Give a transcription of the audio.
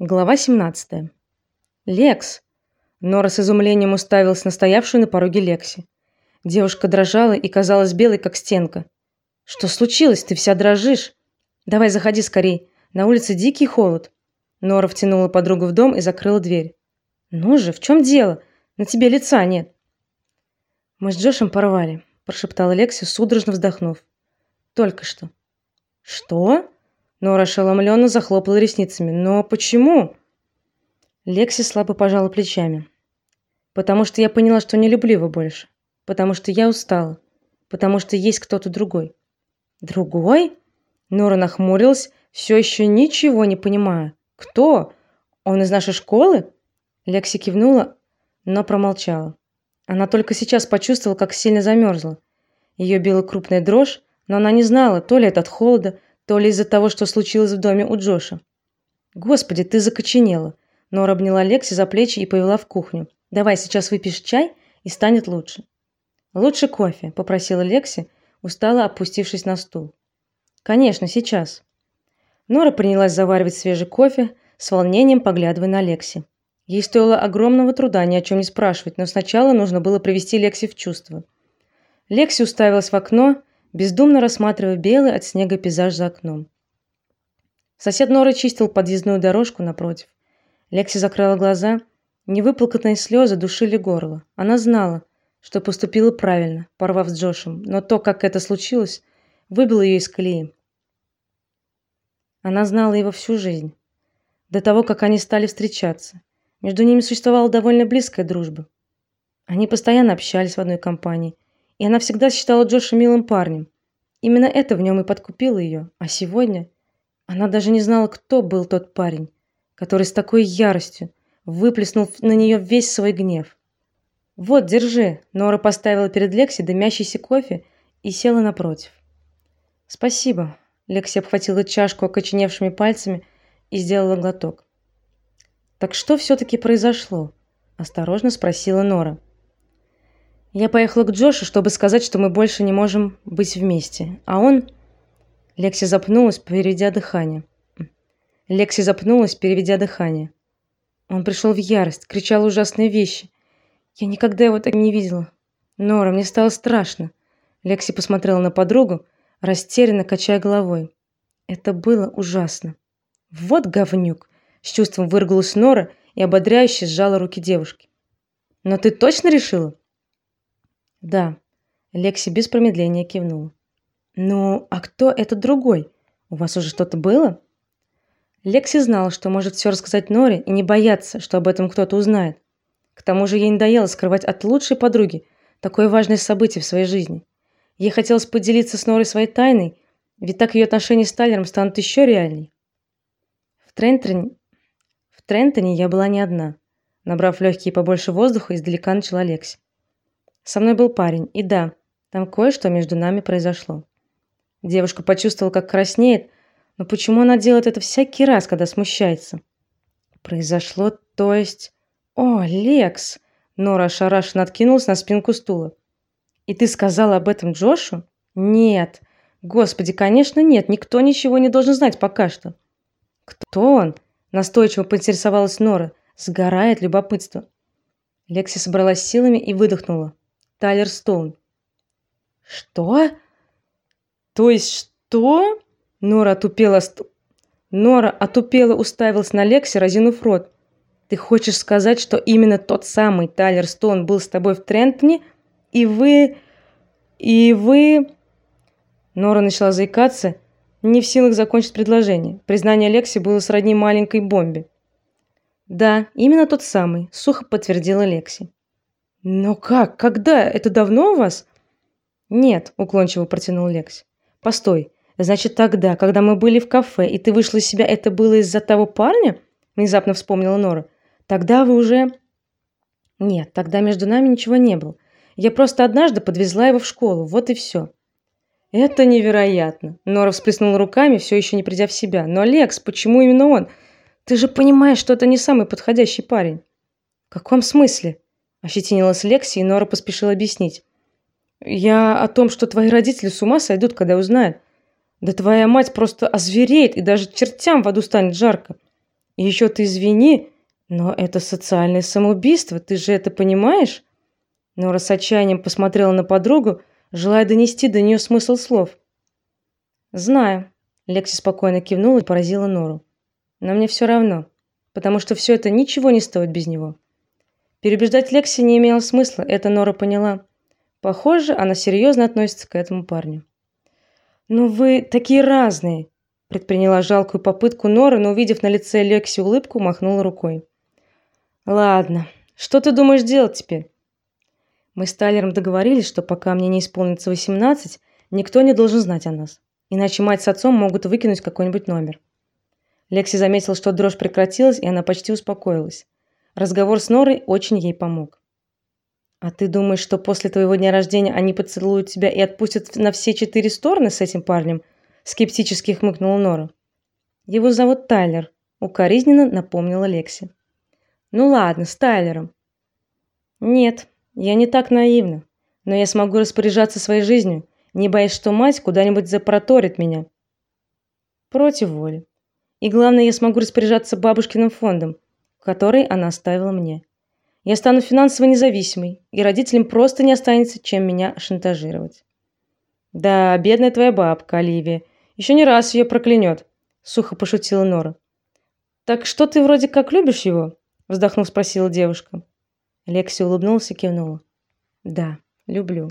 Глава 17. Лекс. Нора с изумлением уставилась на стоявшую на пороге Лекси. Девушка дрожала и казалась белой как стенка. Что случилось? Ты вся дрожишь. Давай заходи скорей. На улице дикий холод. Нора втянула подругу в дом и закрыла дверь. Ну же, в чем дело? На тебе лица нет. Мы с Джошем порвали, прошептала Лекси, судорожно вздохнув. Только что. Что? Нора ошеломленно захлопала ресницами. Но почему? Лекси слабо пожала плечами. Потому что я поняла, что не люблю его больше. Потому что я устала. Потому что есть кто-то другой. Другой? Нора нахмурилась, все еще ничего не понимая. Кто? Он из нашей школы? Лекси кивнула, но промолчала. Она только сейчас почувствовала, как сильно замерзла. Ее била крупная дрожь, но она не знала, то ли это от холода, то ли из-за того, что случилось в доме у Джоша. Господи, ты закоченела. Нора обняла Лекси за плечи и повела в кухню. Давай сейчас выпьешь чай, и станет лучше. Лучше кофе, попросила Лекси, устало опустившись на стул. Конечно, сейчас. Нора принялась заваривать свежий кофе, с волнением поглядывая на Лекси. Ей стоило огромного труда ни о чем не спрашивать, но сначала нужно было привести Лекси в чувство. Лекси уставилась в окно, бездумно рассматривая белый от снега пейзаж за окном. Сосед Норы чистил подъездную дорожку напротив. Лекси закрыла глаза, невыплаканные слезы душили горло. Она знала, что поступила правильно, порвав с Джошем, но то, как это случилось, выбило ее из колеи. Она знала его всю жизнь, до того, как они стали встречаться. Между ними существовала довольно близкая дружба. Они постоянно общались в одной компании, и она всегда считала Джоша милым парнем. Именно это в нем и подкупило ее. А сегодня она даже не знала, кто был тот парень, который с такой яростью выплеснул на нее весь свой гнев. Вот, держи. Нора поставила перед Лекси дымящийся кофе и села напротив. Спасибо. Лекси обхватила чашку окоченевшими пальцами и сделала глоток. Так что все таки произошло? осторожно спросила Нора. Я поехала к Джошу, чтобы сказать, что мы больше не можем быть вместе. А он Лекси запнулась, переведя дыхание. Лекси запнулась, переведя дыхание. Он пришел в ярость, кричал ужасные вещи. Я никогда его так не видела. Нора, мне стало страшно. Лекси посмотрела на подругу, растерянно качая головой. Это было ужасно. Вот говнюк, с чувством выругалась Нора и ободряюще сжала руки девушки. Но ты точно решила? Да. Лекси без промедления кивнула. Ну, а кто этот другой? У вас уже что-то было? Лекси знала, что может все рассказать Норе и не бояться, что об этом кто-то узнает. К тому же ей надоело скрывать от лучшей подруги такое важное событие в своей жизни. Ей хотелось поделиться с Норой своей тайной, ведь так ее отношения с Тайлером станут еще реальней. В Трентоне в Трентоне я была не одна. Набрав легкие побольше воздуха, издалека начала Лекси. Со мной был парень, и да, там кое-что между нами произошло. Девушка почувствовала, как краснеет, но почему она делает это всякий раз, когда смущается? Произошло, то есть, о, Лекс. Нора ошарашенно откинулась на спинку стула. И ты сказала об этом Джошу? Нет. Господи, конечно, нет. Никто ничего не должен знать пока что. Кто он? Настойчиво поинтересовалась Нора, сгорая от любопытства. Лекси собралась силами и выдохнула. Тайлер Стоун. Что? То есть что? Нора отупела, Нора отупела уставилась на Лекси, разинув рот. Ты хочешь сказать, что именно тот самый Тайлер Стоун был с тобой в Трентоне, и вы и вы Нора начала заикаться, не в силах закончить предложение. Признание Лекси было сродни маленькой бомбе. Да, именно тот самый, сухо подтвердила Лекси. Но как? Когда? Это давно у вас? Нет, уклончиво протянул Лекс. Постой. Значит, тогда, когда мы были в кафе, и ты вышла из себя, это было из-за того парня? внезапно вспомнила Нора. Тогда вы уже Нет, тогда между нами ничего не было. Я просто однажды подвезла его в школу. Вот и все. Это невероятно. Нора всплеснула руками, все еще не придя в себя. Но Лекс, почему именно он? Ты же понимаешь, что это не самый подходящий парень. В каком смысле? Ощетинилась Лекси, и Нора поспешила объяснить. Я о том, что твои родители с ума сойдут, когда узнают. Да твоя мать просто озвереет, и даже чертям в аду станет жарко. И еще ты извини, но это социальное самоубийство, ты же это понимаешь? Нора с отчаянием посмотрела на подругу, желая донести до нее смысл слов. Знаю, Лекси спокойно кивнула и поразила Нору. Но мне все равно, потому что все это ничего не стоит без него. Переубеждать Лекси не имело смысла, это Нора поняла. Похоже, она серьезно относится к этому парню. "Ну вы такие разные", предприняла жалкую попытку Нора, но увидев на лице Лекси улыбку, махнула рукой. Ладно, что ты думаешь делать теперь? Мы с Тайлером договорились, что пока мне не исполнится 18, никто не должен знать о нас. Иначе мать с отцом могут выкинуть какой-нибудь номер. Лекси заметила, что дрожь прекратилась, и она почти успокоилась. Разговор с Норой очень ей помог. А ты думаешь, что после твоего дня рождения они поцелуют тебя и отпустят на все четыре стороны с этим парнем? скептически хмыкнула Нора. Его зовут Тайлер, укоризненно напомнила Лекси. Ну ладно, с Тайлером. Нет, я не так наивна, но я смогу распоряжаться своей жизнью, не боясь, что мать куда-нибудь запроторит меня. Против воли. И главное, я смогу распоряжаться бабушкиным фондом, который она оставила мне. Я стану финансово независимой, и родителям просто не останется чем меня шантажировать. Да, бедная твоя бабка, Оливия, еще не раз ее проклянет», — сухо пошутила Нора. Так что ты вроде как любишь его? вздохнув, спросила девушка. Лекси улыбнулся и кивнула. Да, люблю.